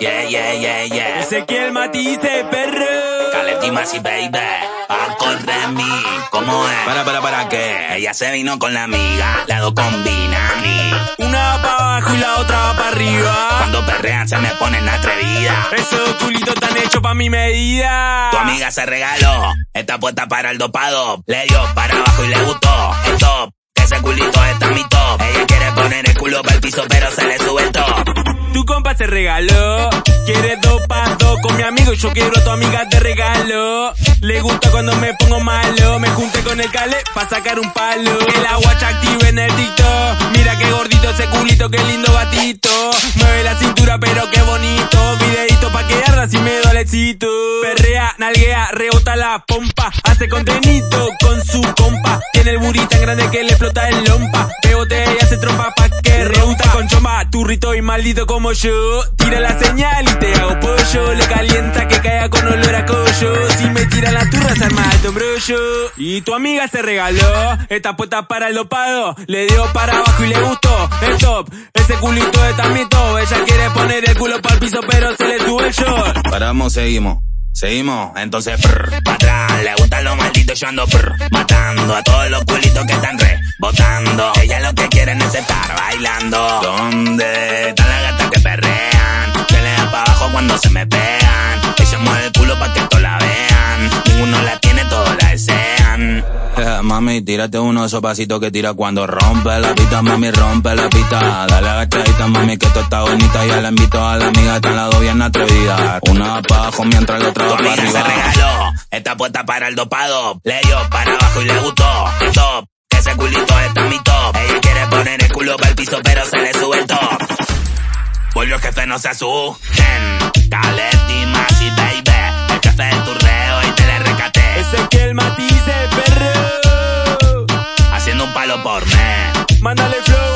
Yeah, yeah, yeah, yeah. Ezequiel Matice, perro. Caleti y baby. A correr mí. ¿Cómo es? Para, para, para, ¿qué? Ella se vino con la amiga. La dos combinan. Una para abajo y la otra va para arriba. Cuando perrean se me ponen atrevida. Esos culitos tan hechos pa' mi medida. Tu amiga se regaló. Está puesta para el dopado. Le dio para abajo y le gustó. Top. Que ese culito está mi top. Ella quiere poner el culo para el piso, pero se compa se regaló. Quiere dos pa' con mi amigo y yo quiero a tu amiga de regalo. Le gusta cuando me pongo malo. Me junté con el cale pa' sacar un palo. El agua activa en el TikTok. Mira qué gordito ese culito, qué lindo batito. Mueve la cintura, pero qué bonito. Videito pa' que arda si me dolecito. Perrea, nalguea, rebota la pompa. Hace contenido con su compa. Tiene el buri tan grande que le explota el lompa. Pebote y hace trompa pa' que chomba. Turrito y maldito como yo. Tira la señal y te hago pollo. Le calienta que caiga con olor a collo. Si me tira la turra se arma el brollo. Y tu amiga se regaló. Esta puesta para el dopado. Le dio para abajo y le gustó. El top. Ese culito de también Ella quiere poner el culo para el piso, pero se le sube el short. Paramos, seguimos. Seguimos, entonces prr, pa' atrás, le gustan los malditos, yo ando prr, matando a todos los culitos que están lo que quieren es estar bailando. ¿Dónde están las gatas que perrean? Que le dan pa' abajo cuando se me pegan. Ella mueve el culo pa' que todos la vean. Ninguno la tiene, todos la desean. mami, tírate uno de esos pasitos que tira cuando rompe la pita, mami, rompe la pita. Dale agachadita, mami, que esto está bonita. Ya la invito a la amiga, está en lado bien atrevida. Una pa' abajo mientras la otra va para arriba. se regaló, está puesta para el dopado. Le dio para abajo y le gustó. Top, ese culito está mi top. Jefe, no se asusten. Caletti, Masi, baby. El jefe del turreo y te le recaté. Ese que el matice, perro. Haciendo un palo por me. Mándale flow,